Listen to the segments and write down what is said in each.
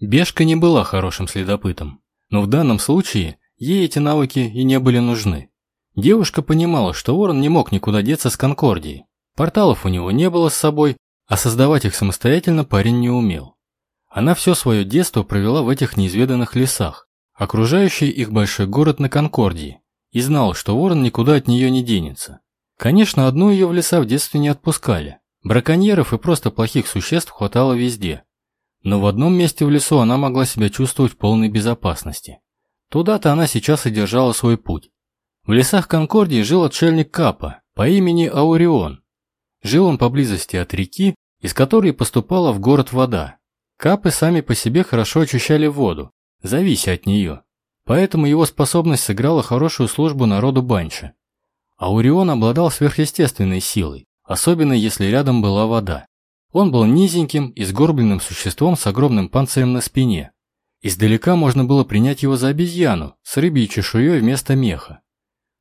Бешка не была хорошим следопытом, но в данном случае ей эти навыки и не были нужны. Девушка понимала, что Ворон не мог никуда деться с Конкордией. Порталов у него не было с собой, а создавать их самостоятельно парень не умел. Она все свое детство провела в этих неизведанных лесах, окружающий их большой город на Конкордии, и знала, что Ворон никуда от нее не денется. Конечно, одну ее в леса в детстве не отпускали. Браконьеров и просто плохих существ хватало везде. Но в одном месте в лесу она могла себя чувствовать в полной безопасности. Туда-то она сейчас и держала свой путь. В лесах Конкордии жил отшельник Капа по имени Аурион. Жил он поблизости от реки, из которой поступала в город вода. Капы сами по себе хорошо очищали воду, завися от нее. Поэтому его способность сыграла хорошую службу народу Банши. Аурион обладал сверхъестественной силой, особенно если рядом была вода. Он был низеньким и сгорбленным существом с огромным панцирем на спине. Издалека можно было принять его за обезьяну с рыбьей чешуей вместо меха.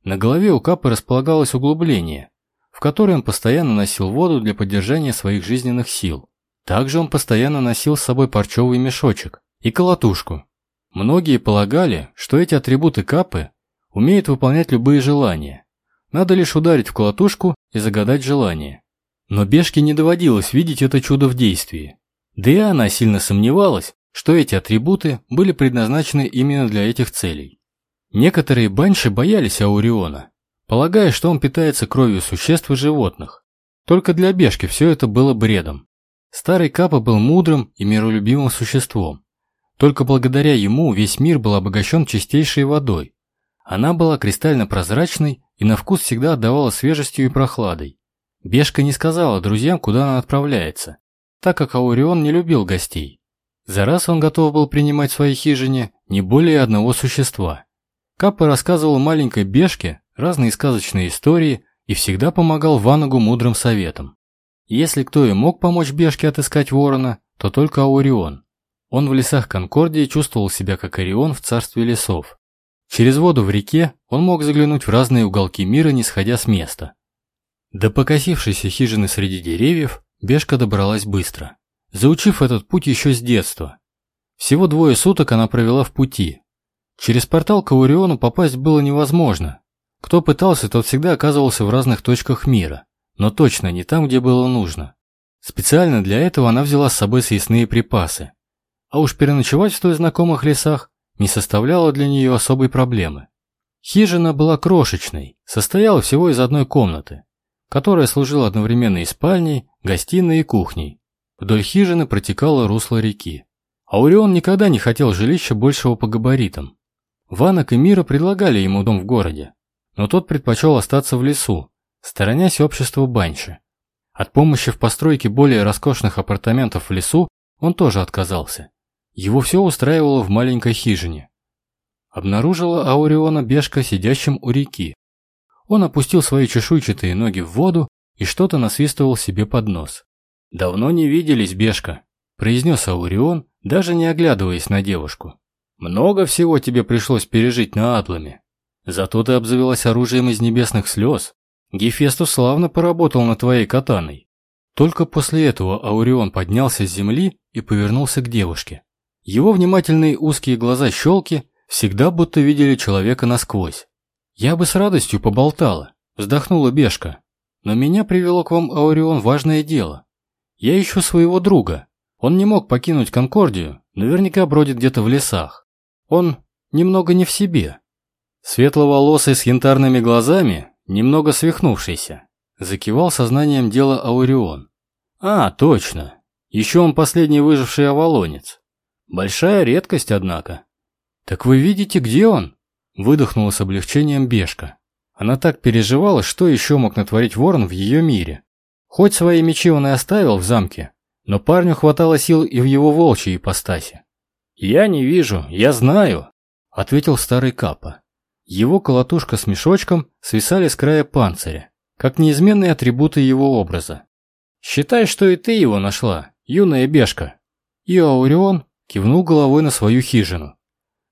На голове у Капы располагалось углубление, в которое он постоянно носил воду для поддержания своих жизненных сил. Также он постоянно носил с собой парчевый мешочек и колотушку. Многие полагали, что эти атрибуты Капы умеют выполнять любые желания. Надо лишь ударить в колотушку и загадать желание. Но Бешке не доводилось видеть это чудо в действии. Да и она сильно сомневалась, что эти атрибуты были предназначены именно для этих целей. Некоторые банши боялись Ауриона, полагая, что он питается кровью существ и животных. Только для Бешки все это было бредом. Старый Капа был мудрым и миролюбивым существом. Только благодаря ему весь мир был обогащен чистейшей водой. Она была кристально прозрачной и на вкус всегда отдавала свежестью и прохладой. Бешка не сказала друзьям, куда она отправляется, так как Аурион не любил гостей. За раз он готов был принимать в своей хижине не более одного существа. Капа рассказывал маленькой Бешке разные сказочные истории и всегда помогал Ванагу мудрым советом. Если кто и мог помочь Бешке отыскать ворона, то только Аурион. Он в лесах Конкордии чувствовал себя как Орион в царстве лесов. Через воду в реке он мог заглянуть в разные уголки мира, не сходя с места. До покосившейся хижины среди деревьев Бешка добралась быстро, заучив этот путь еще с детства. Всего двое суток она провела в пути. Через портал к Ауриону попасть было невозможно. Кто пытался, тот всегда оказывался в разных точках мира, но точно не там, где было нужно. Специально для этого она взяла с собой съестные припасы. А уж переночевать в столь знакомых лесах не составляло для нее особой проблемы. Хижина была крошечной, состояла всего из одной комнаты которая служила одновременно и спальней, гостиной и кухней. Вдоль хижины протекало русло реки. Аурион никогда не хотел жилища большего по габаритам. Ванок и Мира предлагали ему дом в городе, но тот предпочел остаться в лесу, сторонясь общества Банши. От помощи в постройке более роскошных апартаментов в лесу он тоже отказался. Его все устраивало в маленькой хижине. Обнаружила Ауриона Бешка сидящим у реки. Он опустил свои чешуйчатые ноги в воду и что-то насвистывал себе под нос. «Давно не виделись, Бешка», – произнес Аурион, даже не оглядываясь на девушку. «Много всего тебе пришлось пережить на Адламе. Зато ты обзавелась оружием из небесных слез. Гефесту славно поработал на твоей катаной». Только после этого Аурион поднялся с земли и повернулся к девушке. Его внимательные узкие глаза-щелки всегда будто видели человека насквозь. «Я бы с радостью поболтала», – вздохнула Бешка. «Но меня привело к вам, Аурион, важное дело. Я ищу своего друга. Он не мог покинуть Конкордию, наверняка бродит где-то в лесах. Он немного не в себе. Светловолосый с янтарными глазами, немного свихнувшийся, закивал сознанием дела Аурион. А, точно. Еще он последний выживший авалонец. Большая редкость, однако. Так вы видите, где он? Выдохнула с облегчением Бешка. Она так переживала, что еще мог натворить ворон в ее мире. Хоть свои мечи он и оставил в замке, но парню хватало сил и в его волчьей ипостаси. «Я не вижу, я знаю», — ответил старый Капа. Его колотушка с мешочком свисали с края панциря, как неизменные атрибуты его образа. «Считай, что и ты его нашла, юная бешка». И Аурион кивнул головой на свою хижину.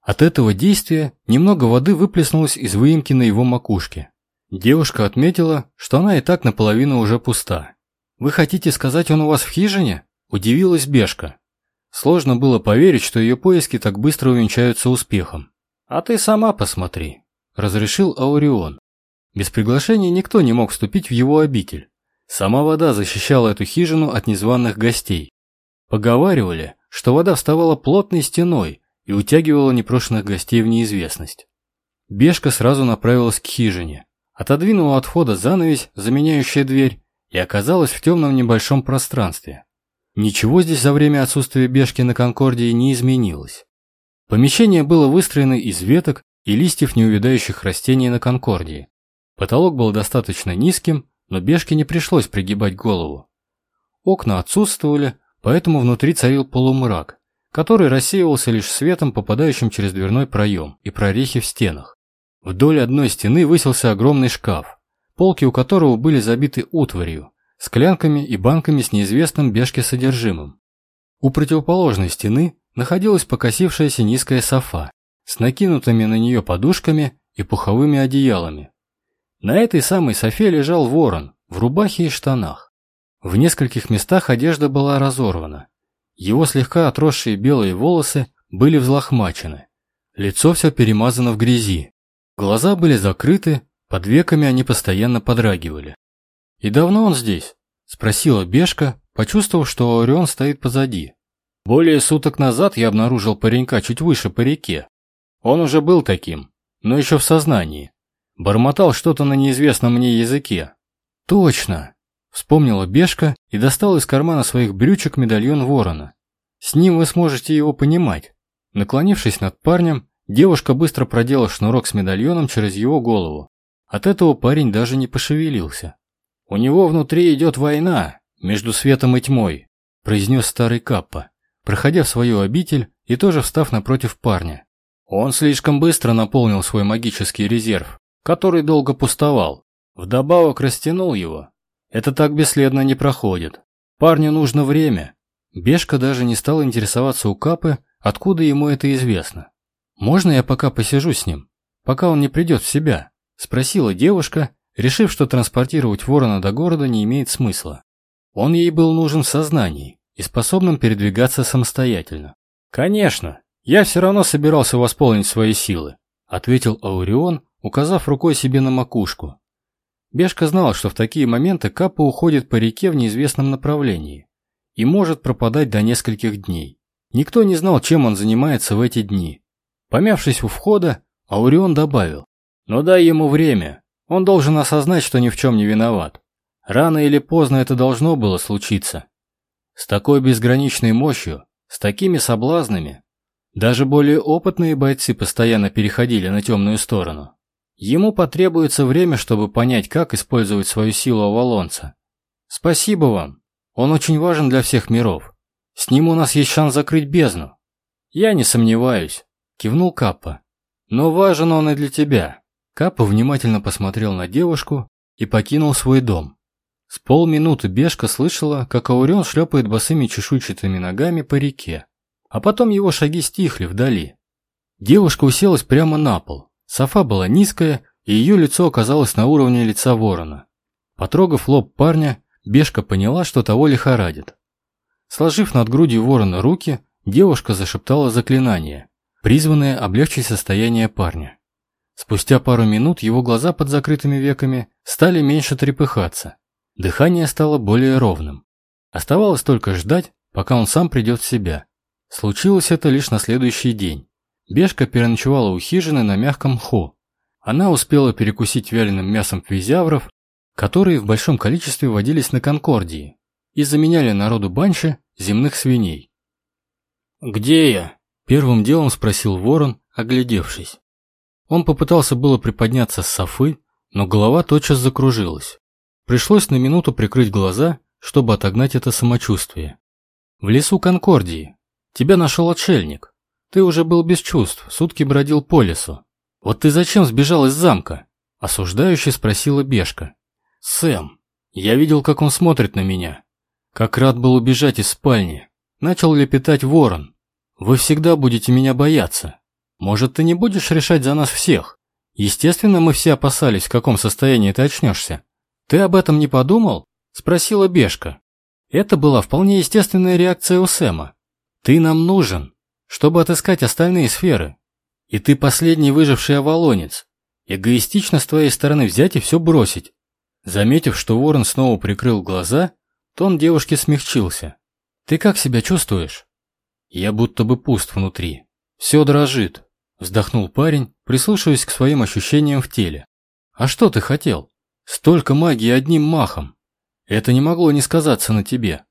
От этого действия немного воды выплеснулось из выемки на его макушке. Девушка отметила, что она и так наполовину уже пуста. «Вы хотите сказать, он у вас в хижине?» – удивилась Бешка. Сложно было поверить, что ее поиски так быстро увенчаются успехом. «А ты сама посмотри», – разрешил Аурион. Без приглашения никто не мог вступить в его обитель. Сама вода защищала эту хижину от незваных гостей. Поговаривали, что вода вставала плотной стеной и утягивала непрошенных гостей в неизвестность. Бешка сразу направилась к хижине, отодвинула от входа занавесь, заменяющая дверь, и оказалась в темном небольшом пространстве. Ничего здесь за время отсутствия Бешки на Конкордии не изменилось. Помещение было выстроено из веток и листьев неувядающих растений на Конкордии. Потолок был достаточно низким, но Бешке не пришлось пригибать голову. Окна отсутствовали, поэтому внутри царил полумрак, который рассеивался лишь светом, попадающим через дверной проем и прорехи в стенах. Вдоль одной стены высился огромный шкаф, полки у которого были забиты утварью, склянками и банками с неизвестным Бешке содержимым. У противоположной стены находилась покосившаяся низкая софа с накинутыми на нее подушками и пуховыми одеялами. На этой самой софе лежал ворон в рубахе и штанах. В нескольких местах одежда была разорвана. Его слегка отросшие белые волосы были взлохмачены. Лицо все перемазано в грязи. Глаза были закрыты, под веками они постоянно подрагивали. «И давно он здесь?» – спросила Бешка, почувствовав, что Орион стоит позади. «Более суток назад я обнаружил паренька чуть выше по реке. Он уже был таким, но еще в сознании. Бормотал что-то на неизвестном мне языке». «Точно!» – вспомнила Бешка и достала из кармана своих брючек медальон ворона. «С ним вы сможете его понимать». Наклонившись над парнем, девушка быстро продела шнурок с медальоном через его голову. От этого парень даже не пошевелился. «У него внутри идет война между светом и тьмой», – произнес старый Каппа, проходя в свою обитель и тоже встав напротив парня. Он слишком быстро наполнил свой магический резерв, который долго пустовал. Вдобавок растянул его. Это так бесследно не проходит. Парню нужно время. Бешка даже не стал интересоваться у Капы, откуда ему это известно. «Можно я пока посижу с ним, пока он не придет в себя?» – спросила девушка, решив, что транспортировать ворона до города не имеет смысла. Он ей был нужен в сознании и способным передвигаться самостоятельно. «Конечно, я все равно собирался восполнить свои силы», ответил Аурион, указав рукой себе на макушку. Бешка знал, что в такие моменты Капа уходит по реке в неизвестном направлении и может пропадать до нескольких дней. Никто не знал, чем он занимается в эти дни. Помявшись у входа, Аурион добавил, «Но дай ему время, он должен осознать, что ни в чем не виноват. Рано или поздно это должно было случиться. С такой безграничной мощью, с такими соблазнами, даже более опытные бойцы постоянно переходили на темную сторону. Ему потребуется время, чтобы понять, как использовать свою силу Авалонца. Спасибо вам. Он очень важен для всех миров. С ним у нас есть шанс закрыть бездну. Я не сомневаюсь, кивнул Каппа. Но важен он и для тебя. Капа внимательно посмотрел на девушку и покинул свой дом. С полминуты Бешка слышала, как Аурион шлепает босыми чешуйчатыми ногами по реке, а потом его шаги стихли вдали. Девушка уселась прямо на пол. Софа была низкая, и ее лицо оказалось на уровне лица ворона. Потрогав лоб парня, Бешка поняла, что того лихорадит. Сложив над грудью ворона руки, девушка зашептала заклинание, призванное облегчить состояние парня. Спустя пару минут его глаза под закрытыми веками стали меньше трепыхаться. Дыхание стало более ровным. Оставалось только ждать, пока он сам придет в себя. Случилось это лишь на следующий день. Бешка переночевала у хижины на мягком мху. Она успела перекусить вяленым мясом физиавров, которые в большом количестве водились на Конкордии, и заменяли народу банши земных свиней. «Где я?» – первым делом спросил ворон, оглядевшись. Он попытался было приподняться с софы, но голова тотчас закружилась. Пришлось на минуту прикрыть глаза, чтобы отогнать это самочувствие. В лесу Конкордии. Тебя нашел отшельник. Ты уже был без чувств, сутки бродил по лесу. Вот ты зачем сбежал из замка? Осуждающе спросила Бешка. Сэм, я видел, как он смотрит на меня. Как рад был убежать из спальни. Начал лепетать ворон. Вы всегда будете меня бояться. Может, ты не будешь решать за нас всех? Естественно, мы все опасались, в каком состоянии ты очнешься. Ты об этом не подумал? Спросила Бешка. Это была вполне естественная реакция у Сэма. Ты нам нужен, чтобы отыскать остальные сферы. И ты последний выживший авалонец. Эгоистично с твоей стороны взять и все бросить. Заметив, что ворон снова прикрыл глаза, тон девушки смягчился. Ты как себя чувствуешь? Я будто бы пуст внутри. Все дрожит. Вздохнул парень, прислушиваясь к своим ощущениям в теле. А что ты хотел? Столько магии одним махом. Это не могло не сказаться на тебе.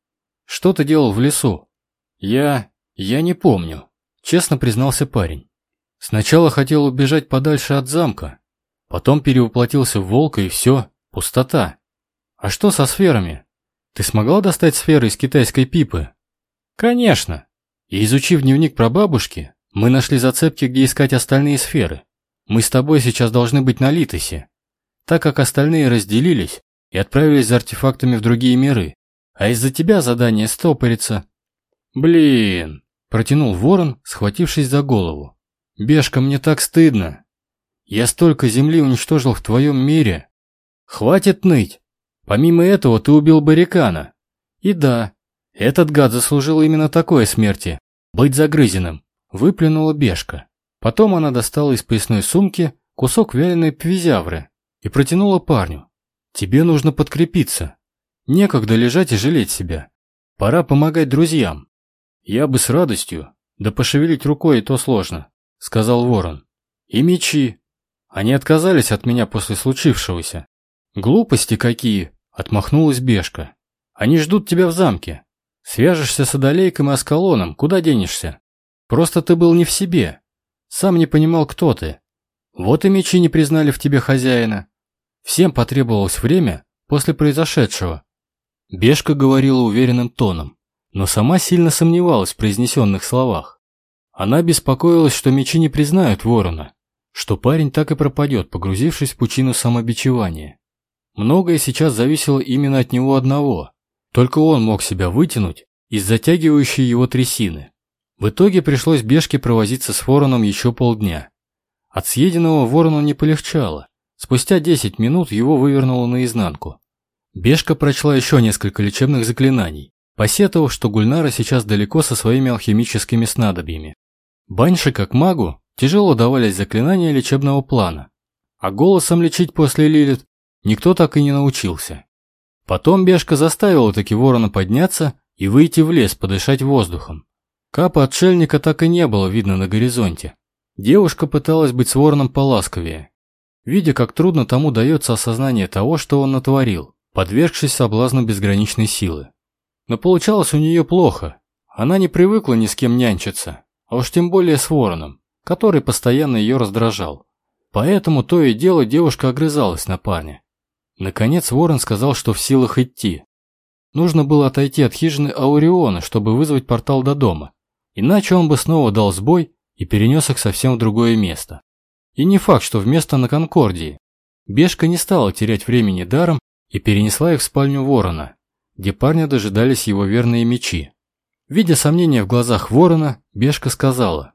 Что ты делал в лесу? Я... я не помню. Честно признался парень. Сначала хотел убежать подальше от замка. Потом перевоплотился в волка и все. Пустота. А что со сферами? Ты смогла достать сферы из китайской пипы? Конечно. И изучив дневник про бабушки, мы нашли зацепки, где искать остальные сферы. Мы с тобой сейчас должны быть на Литосе. Так как остальные разделились и отправились за артефактами в другие миры, а из-за тебя задание стопорится. Блин, протянул ворон, схватившись за голову. Бешка, мне так стыдно. Я столько земли уничтожил в твоем мире. Хватит ныть. Помимо этого ты убил Барикана. И да, этот гад заслужил именно такой смерти. Быть загрызенным. Выплюнула Бешка. Потом она достала из поясной сумки кусок вяленой пвизявры и протянула парню. «Тебе нужно подкрепиться. Некогда лежать и жалеть себя. Пора помогать друзьям». «Я бы с радостью, да пошевелить рукой и то сложно», — сказал ворон. «И мечи. Они отказались от меня после случившегося». «Глупости какие!» — отмахнулась Бешка. «Они ждут тебя в замке. Свяжешься с Адалейком и Аскалоном, куда денешься? Просто ты был не в себе. Сам не понимал, кто ты. Вот и мечи не признали в тебе хозяина. Всем потребовалось время после произошедшего. Бешка говорила уверенным тоном, но сама сильно сомневалась в произнесенных словах. Она беспокоилась, что мечи не признают ворона, что парень так и пропадет, погрузившись в пучину самобичевания. Многое сейчас зависело именно от него одного. Только он мог себя вытянуть из затягивающей его трясины. В итоге пришлось Бешке провозиться с вороном еще полдня. От съеденного ворону не полегчало. Спустя 10 минут его вывернуло наизнанку. Бешка прочла еще несколько лечебных заклинаний, посетовав, что Гульнара сейчас далеко со своими алхимическими снадобьями. Баньше, как магу, тяжело давались заклинания лечебного плана, а голосом лечить после Лилит никто так и не научился. Потом Бешка заставила таки ворона подняться и выйти в лес подышать воздухом. Капа отшельника так и не было видно на горизонте. Девушка пыталась быть с вороном поласковее, видя, как трудно тому дается осознание того, что он натворил, подвергшись соблазну безграничной силы. Но получалось у нее плохо. Она не привыкла ни с кем нянчиться, а уж тем более с вороном, который постоянно ее раздражал. Поэтому то и дело девушка огрызалась на парня. Наконец ворон сказал, что в силах идти. Нужно было отойти от хижины Ауриона, чтобы вызвать портал до дома. Иначе он бы снова дал сбой и перенес их совсем в другое место. И не факт, что вместо на Конкордии. Бешка не стала терять времени даром и перенесла их в спальню Ворона, где парня дожидались его верные мечи. Видя сомнения в глазах Ворона, Бешка сказала,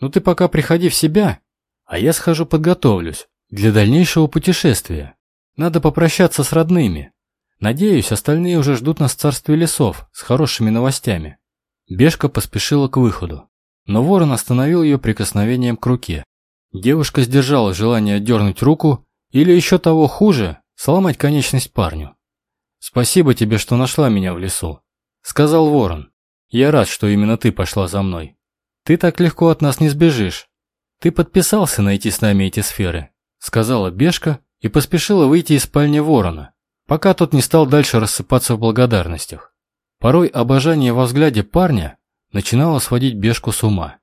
«Ну ты пока приходи в себя, а я схожу подготовлюсь для дальнейшего путешествия. Надо попрощаться с родными. Надеюсь, остальные уже ждут нас в царстве лесов с хорошими новостями». Бешка поспешила к выходу, но Ворон остановил ее прикосновением к руке. Девушка сдержала желание отдернуть руку или еще того хуже, сломать конечность парню. «Спасибо тебе, что нашла меня в лесу», — сказал ворон. «Я рад, что именно ты пошла за мной. Ты так легко от нас не сбежишь. Ты подписался найти с нами эти сферы», — сказала Бешка и поспешила выйти из спальни ворона, пока тот не стал дальше рассыпаться в благодарностях. Порой обожание во взгляде парня начинало сводить Бешку с ума.